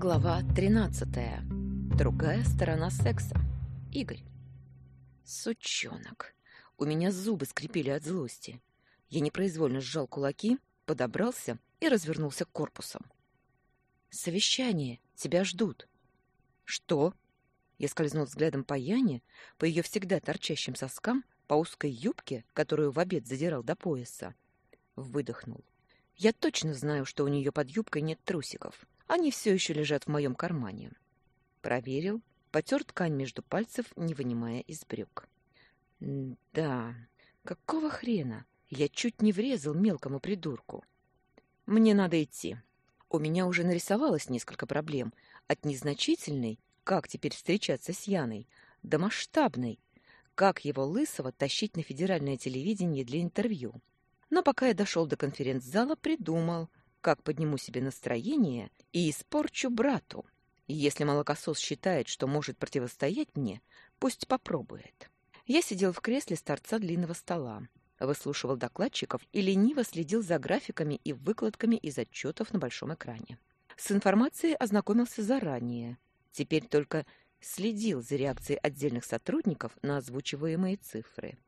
Глава 13. Другая сторона секса. Игорь. Сучонок. У меня зубы скрипели от злости. Я непроизвольно сжал кулаки, подобрался и развернулся к корпусам. «Совещание! Тебя ждут!» «Что?» Я скользнул взглядом по Яне, по ее всегда торчащим соскам, по узкой юбке, которую в обед задирал до пояса. Выдохнул. «Я точно знаю, что у нее под юбкой нет трусиков. Они все еще лежат в моем кармане. Проверил, потер ткань между пальцев, не вынимая из брюк. Да, какого хрена? Я чуть не врезал мелкому придурку. Мне надо идти. У меня уже нарисовалось несколько проблем. От незначительной, как теперь встречаться с Яной, до масштабной, как его лысого тащить на федеральное телевидение для интервью. Но пока я дошел до конференц-зала, придумал, как подниму себе настроение и испорчу брату. Если молокосос считает, что может противостоять мне, пусть попробует. Я сидел в кресле с торца длинного стола, выслушивал докладчиков и лениво следил за графиками и выкладками из отчетов на большом экране. С информацией ознакомился заранее. Теперь только следил за реакцией отдельных сотрудников на озвучиваемые цифры.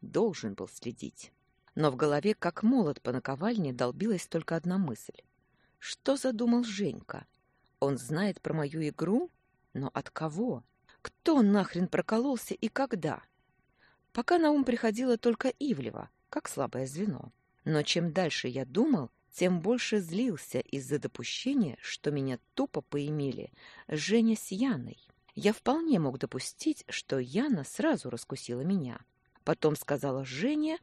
Должен был следить но в голове, как молот по наковальне, долбилась только одна мысль. Что задумал Женька? Он знает про мою игру? Но от кого? Кто нахрен прокололся и когда? Пока на ум приходило только Ивлева, как слабое звено. Но чем дальше я думал, тем больше злился из-за допущения, что меня тупо поимели Женя с Яной. Я вполне мог допустить, что Яна сразу раскусила меня. Потом сказала Жене,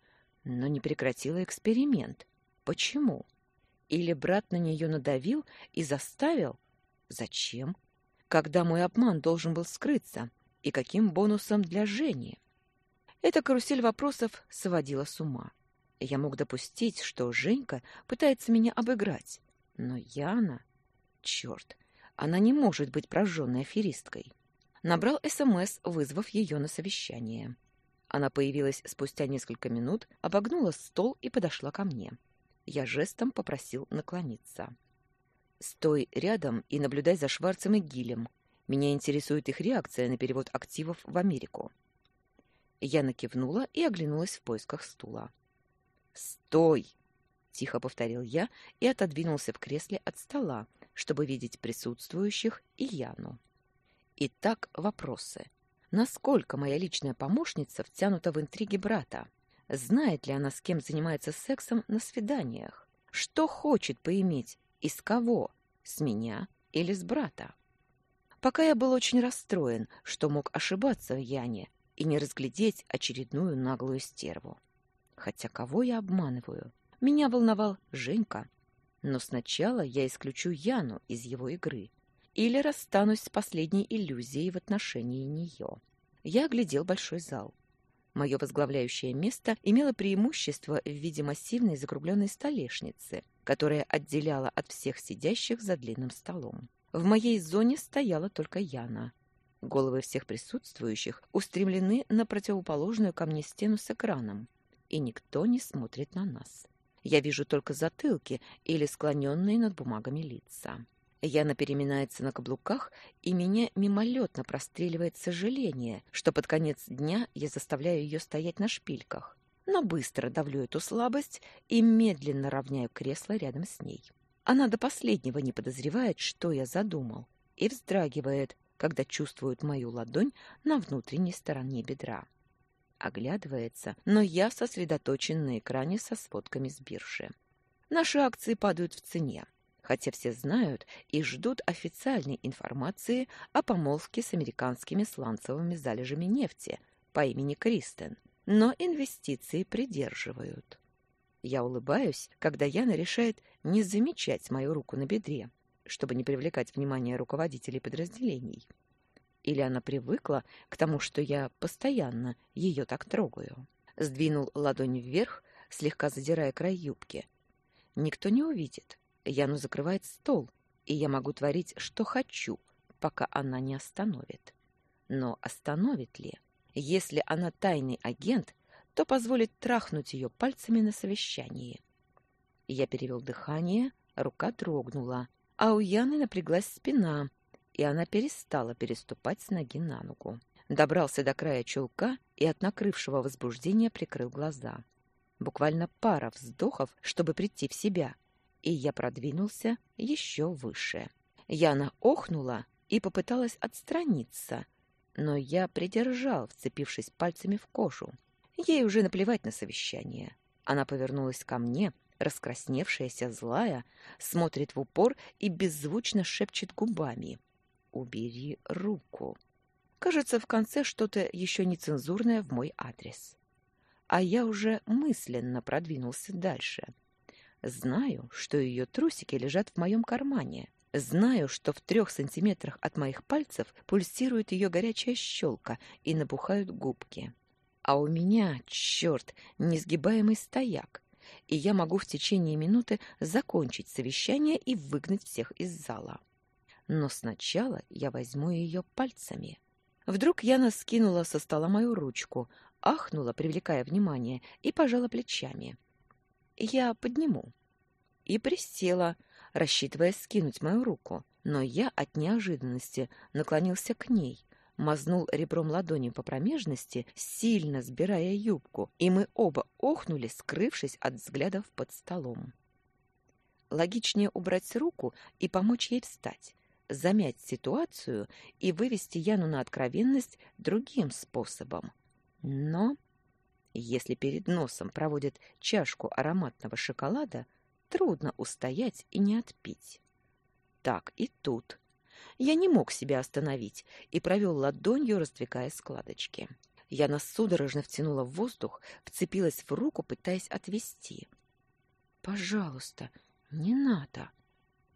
но не прекратила эксперимент. Почему? Или брат на нее надавил и заставил? Зачем? Когда мой обман должен был скрыться? И каким бонусом для Жени? Эта карусель вопросов сводила с ума. Я мог допустить, что Женька пытается меня обыграть. Но Яна... Черт, она не может быть прожженной аферисткой. Набрал СМС, вызвав ее на совещание. Она появилась спустя несколько минут, обогнула стол и подошла ко мне. Я жестом попросил наклониться. «Стой рядом и наблюдай за Шварцем и Гилем. Меня интересует их реакция на перевод активов в Америку». Я накивнула и оглянулась в поисках стула. «Стой!» — тихо повторил я и отодвинулся в кресле от стола, чтобы видеть присутствующих и Яну. Итак, вопросы. Насколько моя личная помощница втянута в интриги брата? Знает ли она, с кем занимается сексом на свиданиях? Что хочет поиметь? Из кого? С меня или с брата? Пока я был очень расстроен, что мог ошибаться в Яне и не разглядеть очередную наглую стерву. Хотя кого я обманываю? Меня волновал Женька. Но сначала я исключу Яну из его игры или расстанусь с последней иллюзией в отношении нее. Я оглядел большой зал. Мое возглавляющее место имело преимущество в виде массивной закругленной столешницы, которая отделяла от всех сидящих за длинным столом. В моей зоне стояла только Яна. Головы всех присутствующих устремлены на противоположную ко мне стену с экраном, и никто не смотрит на нас. Я вижу только затылки или склоненные над бумагами лица. Яна переминается на каблуках, и меня мимолетно простреливает сожаление, что под конец дня я заставляю ее стоять на шпильках. Но быстро давлю эту слабость и медленно равняю кресло рядом с ней. Она до последнего не подозревает, что я задумал, и вздрагивает, когда чувствует мою ладонь на внутренней стороне бедра. Оглядывается, но я сосредоточен на экране со сводками с биржи. Наши акции падают в цене хотя все знают и ждут официальной информации о помолвке с американскими сланцевыми залежами нефти по имени Кристен, но инвестиции придерживают. Я улыбаюсь, когда Яна решает не замечать мою руку на бедре, чтобы не привлекать внимание руководителей подразделений. Или она привыкла к тому, что я постоянно ее так трогаю. Сдвинул ладонь вверх, слегка задирая край юбки. Никто не увидит, Яну закрывает стол, и я могу творить, что хочу, пока она не остановит. Но остановит ли? Если она тайный агент, то позволит трахнуть ее пальцами на совещании. Я перевел дыхание, рука дрогнула, а у Яны напряглась спина, и она перестала переступать с ноги на ногу. Добрался до края чулка и от накрывшего возбуждения прикрыл глаза. Буквально пара вздохов, чтобы прийти в себя, и я продвинулся еще выше. Яна охнула и попыталась отстраниться, но я придержал, вцепившись пальцами в кожу. Ей уже наплевать на совещание. Она повернулась ко мне, раскрасневшаяся, злая, смотрит в упор и беззвучно шепчет губами. «Убери руку». Кажется, в конце что-то еще нецензурное в мой адрес. А я уже мысленно продвинулся дальше. Знаю, что ее трусики лежат в моем кармане. Знаю, что в трех сантиметрах от моих пальцев пульсирует ее горячая щелка и набухают губки. А у меня, черт, несгибаемый стояк, и я могу в течение минуты закончить совещание и выгнать всех из зала. Но сначала я возьму ее пальцами. Вдруг Яна скинула со стола мою ручку, ахнула, привлекая внимание, и пожала плечами. Я подниму. И присела, рассчитывая скинуть мою руку, но я от неожиданности наклонился к ней, мазнул ребром ладони по промежности, сильно сбирая юбку, и мы оба охнули, скрывшись от взглядов под столом. Логичнее убрать руку и помочь ей встать замять ситуацию и вывести Яну на откровенность другим способом. Но если перед носом проводят чашку ароматного шоколада, трудно устоять и не отпить. Так и тут. Я не мог себя остановить и провел ладонью, раздвигая складочки. Яна судорожно втянула в воздух, вцепилась в руку, пытаясь отвести. «Пожалуйста, не надо!»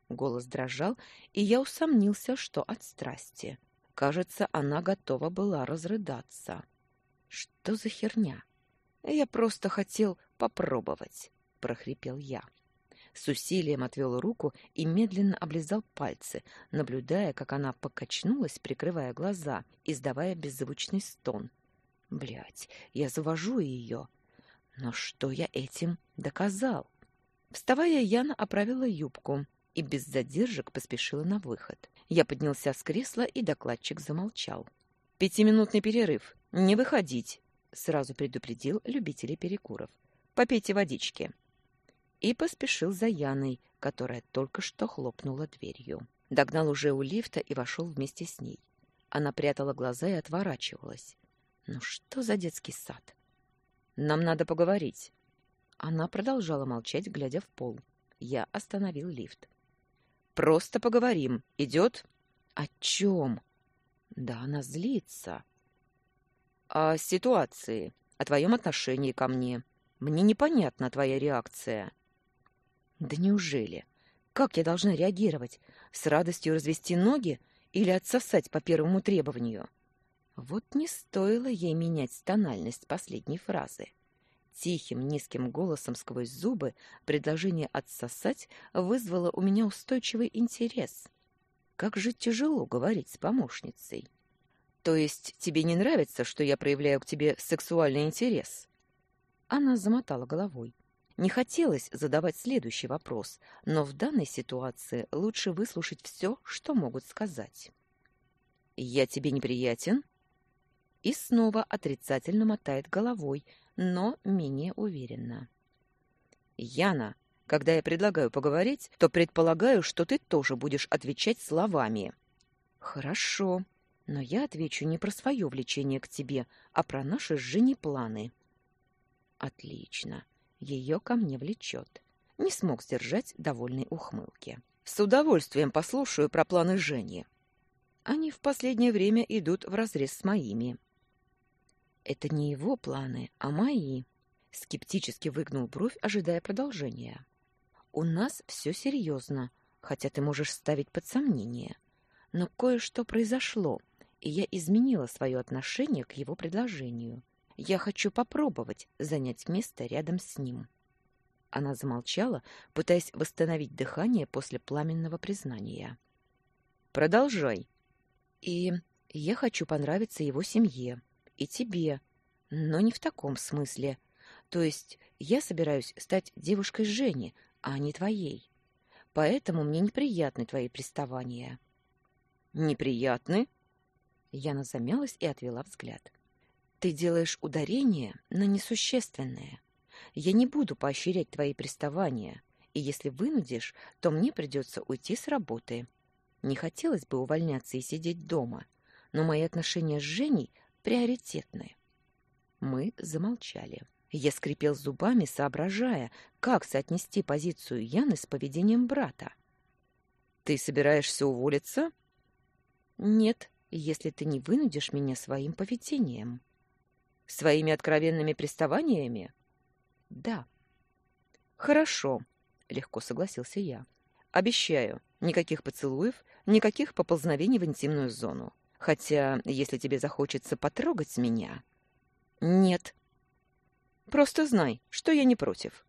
Голос дрожал, и я усомнился, что от страсти. Кажется, она готова была разрыдаться. Что за херня? Я просто хотел попробовать, прохрипел я. С усилием отвел руку и медленно облизал пальцы, наблюдая, как она покачнулась, прикрывая глаза, издавая беззвучный стон. Блять, я завожу ее. Но что я этим доказал? Вставая, Яна оправила юбку, и без задержек поспешила на выход. Я поднялся с кресла, и докладчик замолчал. «Пятиминутный перерыв. Не выходить!» — сразу предупредил любителей перекуров. «Попейте водички». И поспешил за Яной, которая только что хлопнула дверью. Догнал уже у лифта и вошел вместе с ней. Она прятала глаза и отворачивалась. «Ну что за детский сад?» «Нам надо поговорить». Она продолжала молчать, глядя в пол. Я остановил лифт. Просто поговорим. Идет? О чем? Да она злится. О ситуации, о твоем отношении ко мне. Мне непонятна твоя реакция. Да неужели? Как я должна реагировать? С радостью развести ноги или отсосать по первому требованию? Вот не стоило ей менять тональность последней фразы. Тихим, низким голосом сквозь зубы предложение отсосать вызвало у меня устойчивый интерес. Как же тяжело говорить с помощницей. То есть тебе не нравится, что я проявляю к тебе сексуальный интерес? Она замотала головой. Не хотелось задавать следующий вопрос, но в данной ситуации лучше выслушать все, что могут сказать. «Я тебе неприятен?» И снова отрицательно мотает головой, но менее уверенно. «Яна, когда я предлагаю поговорить, то предполагаю, что ты тоже будешь отвечать словами». «Хорошо, но я отвечу не про свое влечение к тебе, а про наши с Женей планы». «Отлично. Ее ко мне влечет». Не смог сдержать довольной ухмылки. «С удовольствием послушаю про планы Жени. Они в последнее время идут вразрез с моими». Это не его планы, а мои. Скептически выгнул бровь, ожидая продолжения. У нас все серьезно, хотя ты можешь ставить под сомнение. Но кое-что произошло, и я изменила свое отношение к его предложению. Я хочу попробовать занять место рядом с ним. Она замолчала, пытаясь восстановить дыхание после пламенного признания. Продолжай. И я хочу понравиться его семье и тебе, но не в таком смысле. То есть я собираюсь стать девушкой Жени, а не твоей. Поэтому мне неприятны твои приставания. Неприятны? Яна замялась и отвела взгляд. Ты делаешь ударение на несущественное. Я не буду поощрять твои приставания, и если вынудишь, то мне придется уйти с работы. Не хотелось бы увольняться и сидеть дома, но мои отношения с Женей приоритетны. Мы замолчали. Я скрипел зубами, соображая, как соотнести позицию Яны с поведением брата. «Ты собираешься уволиться?» «Нет, если ты не вынудишь меня своим поведением». «Своими откровенными приставаниями?» «Да». «Хорошо», — легко согласился я. «Обещаю, никаких поцелуев, никаких поползновений в интимную зону. Хотя, если тебе захочется потрогать меня...» «Нет», Просто знай, что я не против.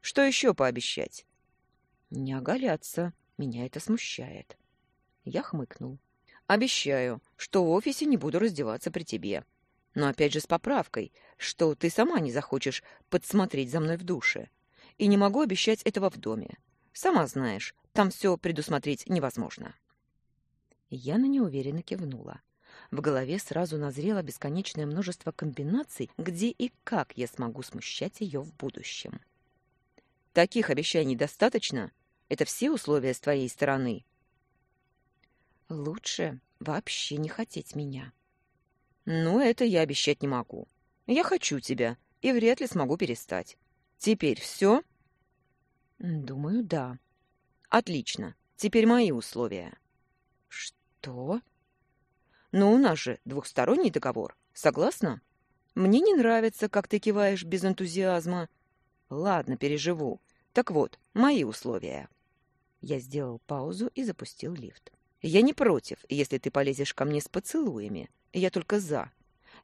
Что еще пообещать? Не оголяться. Меня это смущает. Я хмыкнул. Обещаю, что в офисе не буду раздеваться при тебе. Но опять же с поправкой, что ты сама не захочешь подсмотреть за мной в душе. И не могу обещать этого в доме. Сама знаешь, там все предусмотреть невозможно. Яна неуверенно кивнула. В голове сразу назрело бесконечное множество комбинаций, где и как я смогу смущать ее в будущем. «Таких обещаний достаточно? Это все условия с твоей стороны?» «Лучше вообще не хотеть меня». «Ну, это я обещать не могу. Я хочу тебя, и вряд ли смогу перестать. Теперь все?» «Думаю, да». «Отлично. Теперь мои условия». «Что?» Но у нас же двухсторонний договор. Согласна? Мне не нравится, как ты киваешь без энтузиазма. Ладно, переживу. Так вот, мои условия. Я сделал паузу и запустил лифт. Я не против, если ты полезешь ко мне с поцелуями. Я только за.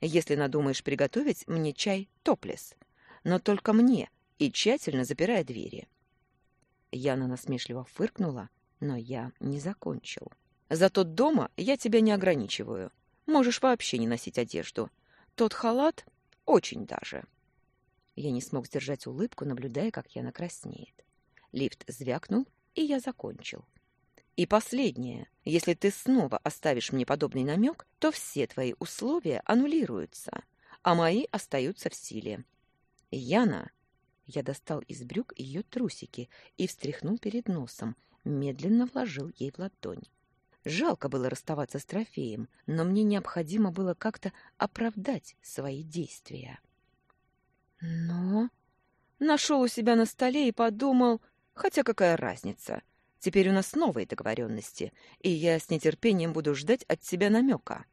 Если надумаешь приготовить мне чай топлес. Но только мне и тщательно запирая двери. Яна насмешливо фыркнула, но я не закончил. Зато дома я тебя не ограничиваю. Можешь вообще не носить одежду. Тот халат очень даже. Я не смог сдержать улыбку, наблюдая, как Яна краснеет. Лифт звякнул, и я закончил. И последнее. Если ты снова оставишь мне подобный намек, то все твои условия аннулируются, а мои остаются в силе. Яна... Я достал из брюк ее трусики и встряхнул перед носом, медленно вложил ей в ладонь. Жалко было расставаться с трофеем, но мне необходимо было как-то оправдать свои действия. Но нашел у себя на столе и подумал, хотя какая разница? Теперь у нас новые договоренности, и я с нетерпением буду ждать от тебя намека.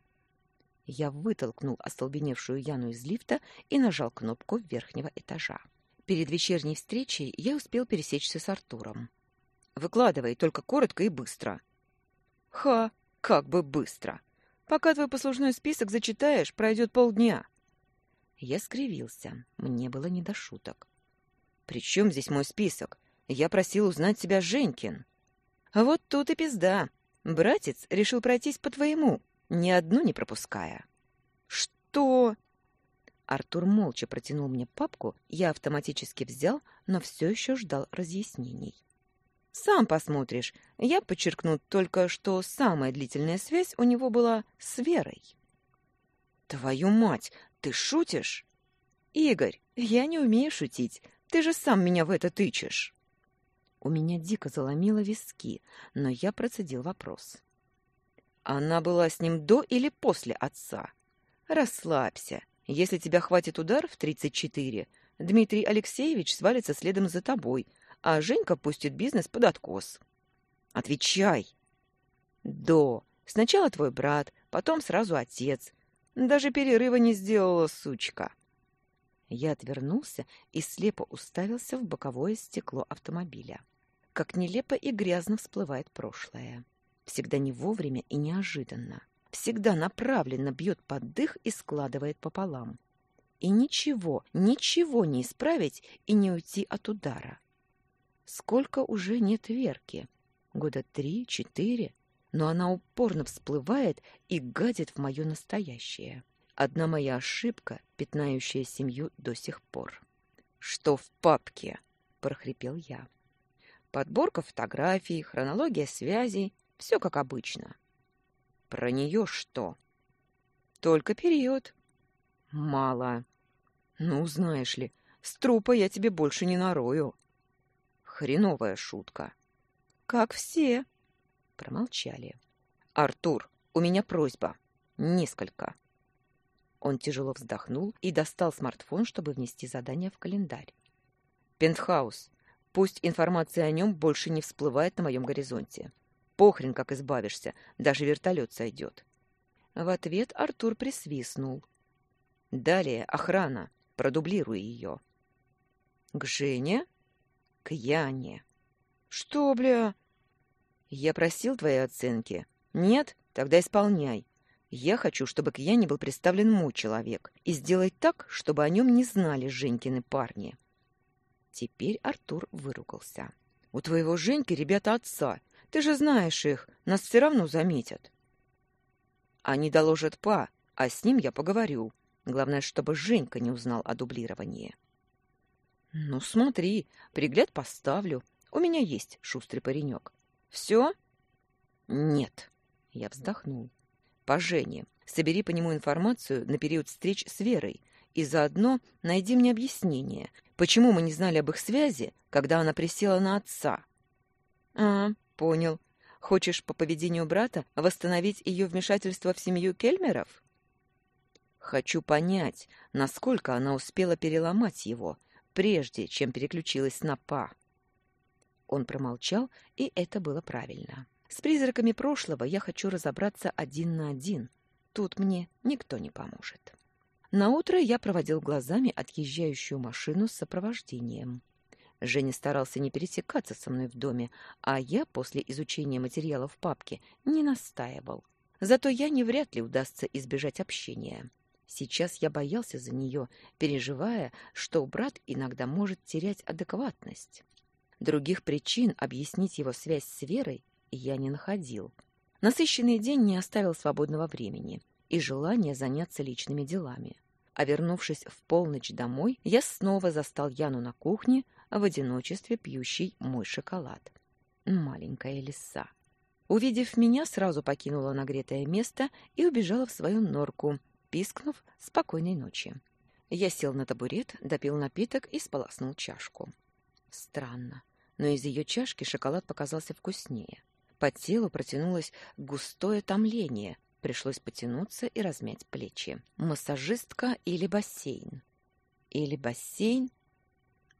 Я вытолкнул остолбеневшую Яну из лифта и нажал кнопку верхнего этажа. Перед вечерней встречей я успел пересечься с Артуром. «Выкладывай, только коротко и быстро», Ха, как бы быстро. Пока твой послужной список зачитаешь, пройдет полдня. Я скривился. Мне было не до шуток. При чем здесь мой список? Я просил узнать тебя Женькин. А вот тут и пизда. Братец решил пройтись по твоему, ни одну не пропуская. Что? Артур молча протянул мне папку, я автоматически взял, но все еще ждал разъяснений. Сам посмотришь. Я подчеркну только, что самая длительная связь у него была с Верой. Твою мать, ты шутишь? Игорь, я не умею шутить. Ты же сам меня в это тычешь. У меня дико заломило виски, но я процедил вопрос. Она была с ним до или после отца? Расслабься. Если тебя хватит удар в тридцать четыре, Дмитрий Алексеевич свалится следом за тобой, а Женька пустит бизнес под откос. Отвечай. До. Сначала твой брат, потом сразу отец. Даже перерыва не сделала, сучка. Я отвернулся и слепо уставился в боковое стекло автомобиля. Как нелепо и грязно всплывает прошлое. Всегда не вовремя и неожиданно. Всегда направленно бьет под дых и складывает пополам. И ничего, ничего не исправить и не уйти от удара. Сколько уже нет Верки? Года три-четыре? Но она упорно всплывает и гадит в мое настоящее. Одна моя ошибка, пятнающая семью до сих пор. «Что в папке?» — прохрипел я. Подборка фотографий, хронология связей, все как обычно. Про нее что? Только период. Мало. Ну, знаешь ли, с трупа я тебе больше не нарою. Хреновая шутка. Как все. Промолчали. Артур, у меня просьба. Несколько. Он тяжело вздохнул и достал смартфон, чтобы внести задание в календарь. Пентхаус. Пусть информация о нем больше не всплывает на моем горизонте. Похрен, как избавишься, даже вертолет сойдет. В ответ Артур присвистнул. Далее охрана. Продублируй ее. К Жене? К Яне. Что, бля? Я просил твоей оценки. Нет? Тогда исполняй. Я хочу, чтобы к Яне был представлен мой человек, и сделать так, чтобы о нем не знали Женькины парни. Теперь Артур выругался. У твоего Женьки ребята отца. Ты же знаешь их, нас все равно заметят. Они доложат па, а с ним я поговорю. Главное, чтобы Женька не узнал о дублировании. Ну, смотри, пригляд поставлю. У меня есть шустрый паренек. Все? Нет. Я вздохнул. По Жене. Собери по нему информацию на период встреч с Верой и заодно найди мне объяснение, почему мы не знали об их связи, когда она присела на отца. А, понял. Хочешь по поведению брата восстановить ее вмешательство в семью Кельмеров? Хочу понять, насколько она успела переломать его, прежде чем переключилась на па. Он промолчал, и это было правильно. С призраками прошлого я хочу разобраться один на один. Тут мне никто не поможет. На утро я проводил глазами отъезжающую машину с сопровождением. Женя старался не пересекаться со мной в доме, а я после изучения материала в папке не настаивал. Зато я не вряд ли удастся избежать общения. Сейчас я боялся за нее, переживая, что брат иногда может терять адекватность. Других причин объяснить его связь с Верой я не находил. Насыщенный день не оставил свободного времени и желания заняться личными делами. А вернувшись в полночь домой, я снова застал Яну на кухне, в одиночестве пьющей мой шоколад. Маленькая лиса. Увидев меня, сразу покинула нагретое место и убежала в свою норку, пискнув «спокойной ночи». Я сел на табурет, допил напиток и сполоснул чашку. Странно, но из ее чашки шоколад показался вкуснее. По телу протянулось густое томление, пришлось потянуться и размять плечи. Массажистка или бассейн? Или бассейн?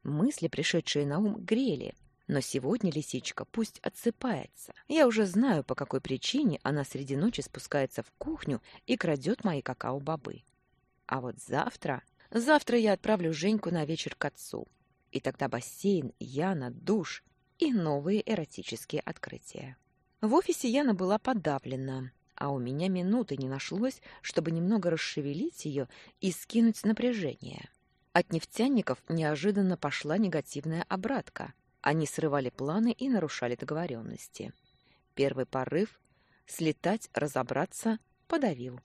Мысли, пришедшие на ум, грели, но сегодня лисичка пусть отсыпается. Я уже знаю, по какой причине она среди ночи спускается в кухню и крадет мои какао-бобы. А вот завтра... Завтра я отправлю Женьку на вечер к отцу. И тогда бассейн, Яна, душ и новые эротические открытия. В офисе Яна была подавлена, а у меня минуты не нашлось, чтобы немного расшевелить ее и скинуть напряжение. От нефтяников неожиданно пошла негативная обратка. Они срывали планы и нарушали договоренности. Первый порыв — слетать, разобраться — подавил.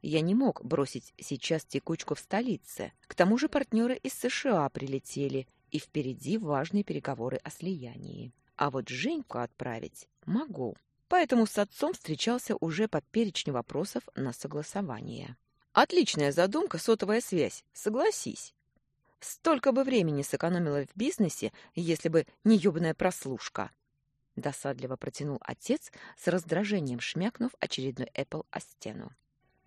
Я не мог бросить сейчас текучку в столице. К тому же партнеры из США прилетели, и впереди важные переговоры о слиянии. А вот Женьку отправить могу. Поэтому с отцом встречался уже по перечню вопросов на согласование. Отличная задумка, сотовая связь, согласись. Столько бы времени сэкономила в бизнесе, если бы не ёбаная прослушка. Досадливо протянул отец, с раздражением шмякнув очередной Apple о стену.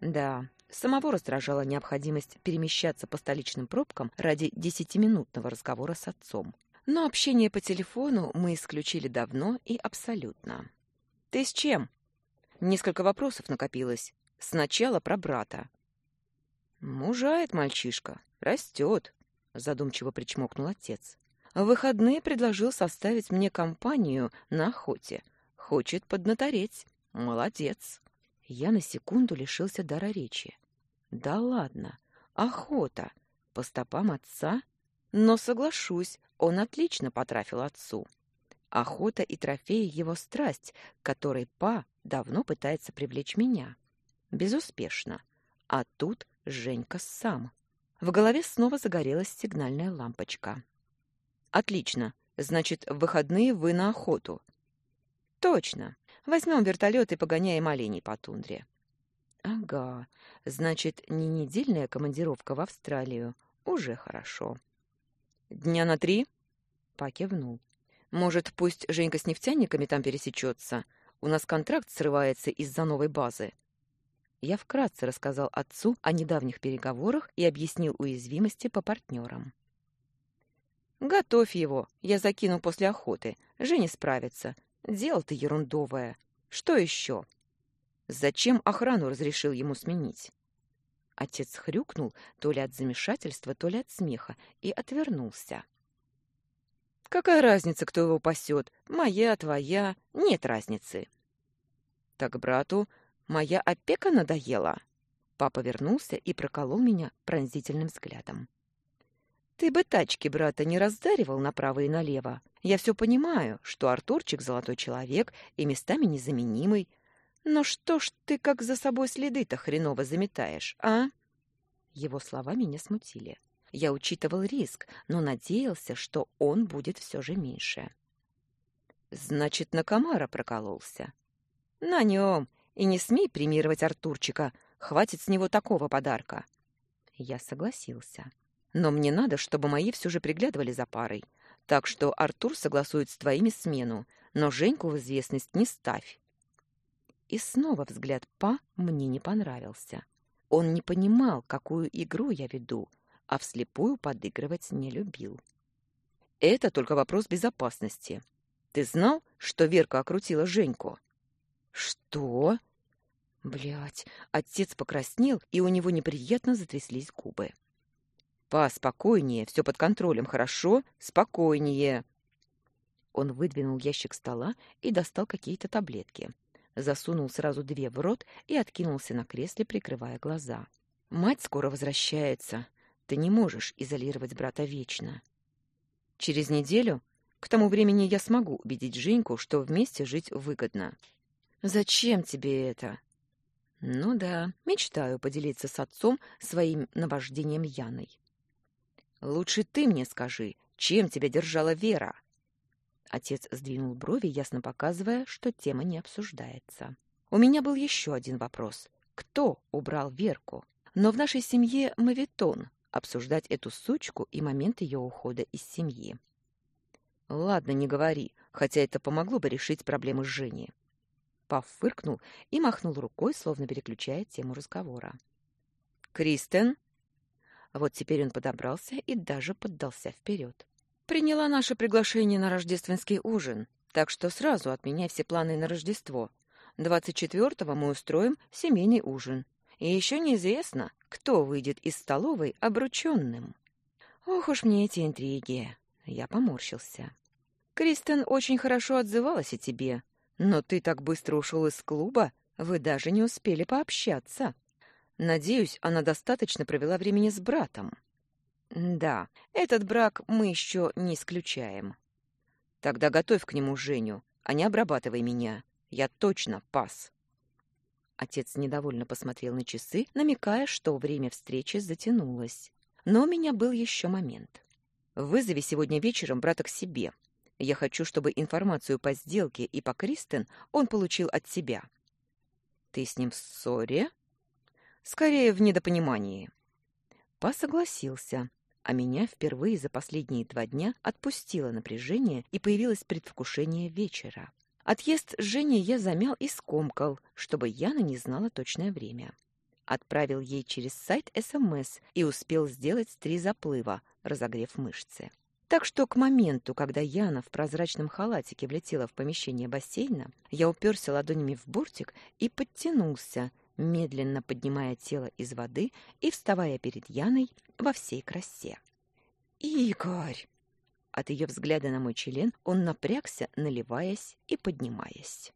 Да, самого раздражала необходимость перемещаться по столичным пробкам ради десятиминутного разговора с отцом. Но общение по телефону мы исключили давно и абсолютно. «Ты с чем?» Несколько вопросов накопилось. Сначала про брата. «Мужает мальчишка, растет», задумчиво причмокнул отец. В выходные предложил составить мне компанию на охоте. Хочет поднатореть. Молодец. Я на секунду лишился дара речи. Да ладно, охота. По стопам отца? Но соглашусь, он отлично потрафил отцу. Охота и трофеи — его страсть, которой Па давно пытается привлечь меня. Безуспешно. А тут Женька сам. В голове снова загорелась сигнальная лампочка. «Отлично. Значит, в выходные вы на охоту. Точно. Возьмем вертолет и погоняем оленей по тундре. Ага. Значит, не недельная командировка в Австралию. Уже хорошо. Дня на три? Покивнул. Может, пусть Женька с нефтяниками там пересечется? У нас контракт срывается из-за новой базы. Я вкратце рассказал отцу о недавних переговорах и объяснил уязвимости по партнерам. «Готовь его, я закину после охоты. Женя справится. Дело-то ерундовое. Что еще?» Зачем охрану разрешил ему сменить? Отец хрюкнул то ли от замешательства, то ли от смеха и отвернулся. «Какая разница, кто его пасет? Моя, твоя? Нет разницы». «Так брату моя опека надоела?» Папа вернулся и проколол меня пронзительным взглядом. «Ты бы тачки брата не раздаривал направо и налево. Я все понимаю, что Артурчик золотой человек и местами незаменимый, но что ж ты как за собой следы-то хреново заметаешь, а? Его слова меня смутили. Я учитывал риск, но надеялся, что он будет все же меньше. Значит, на комара прокололся. На нем. И не смей премировать Артурчика. Хватит с него такого подарка. Я согласился. Но мне надо, чтобы мои все же приглядывали за парой. Так что Артур согласует с твоими смену, но Женьку в известность не ставь. И снова взгляд Па мне не понравился. Он не понимал, какую игру я веду, а вслепую подыгрывать не любил. Это только вопрос безопасности. Ты знал, что Верка окрутила Женьку? Что? Блять, отец покраснел, и у него неприятно затряслись губы. Па, спокойнее, все под контролем, хорошо? Спокойнее. Он выдвинул ящик стола и достал какие-то таблетки засунул сразу две в рот и откинулся на кресле, прикрывая глаза. «Мать скоро возвращается. Ты не можешь изолировать брата вечно. Через неделю, к тому времени я смогу убедить Женьку, что вместе жить выгодно. Зачем тебе это?» «Ну да, мечтаю поделиться с отцом своим наваждением Яной». «Лучше ты мне скажи, чем тебя держала Вера?» Отец сдвинул брови, ясно показывая, что тема не обсуждается. У меня был еще один вопрос. Кто убрал Верку? Но в нашей семье мавитон обсуждать эту сучку и момент ее ухода из семьи. Ладно, не говори, хотя это помогло бы решить проблемы с Женей. Пав фыркнул и махнул рукой, словно переключая тему разговора. «Кристен?» Вот теперь он подобрался и даже поддался вперед. Приняла наше приглашение на рождественский ужин, так что сразу отменяй все планы на Рождество. Двадцать четвертого мы устроим семейный ужин. И еще неизвестно, кто выйдет из столовой обрученным. Ох уж мне эти интриги. Я поморщился. Кристен очень хорошо отзывалась о тебе, но ты так быстро ушел из клуба, вы даже не успели пообщаться. Надеюсь, она достаточно провела времени с братом. Да, этот брак мы еще не исключаем. Тогда готовь к нему Женю, а не обрабатывай меня. Я точно пас. Отец недовольно посмотрел на часы, намекая, что время встречи затянулось. Но у меня был еще момент. Вызови сегодня вечером брата к себе. Я хочу, чтобы информацию по сделке и по Кристен он получил от себя. Ты с ним в ссоре? Скорее, в недопонимании. Па согласился, а меня впервые за последние два дня отпустило напряжение и появилось предвкушение вечера. Отъезд с Женей я замял и скомкал, чтобы Яна не знала точное время. Отправил ей через сайт СМС и успел сделать три заплыва, разогрев мышцы. Так что к моменту, когда Яна в прозрачном халатике влетела в помещение бассейна, я уперся ладонями в бортик и подтянулся, медленно поднимая тело из воды и вставая перед Яной во всей красе. «Игорь!» От ее взгляда на мой член он напрягся, наливаясь и поднимаясь.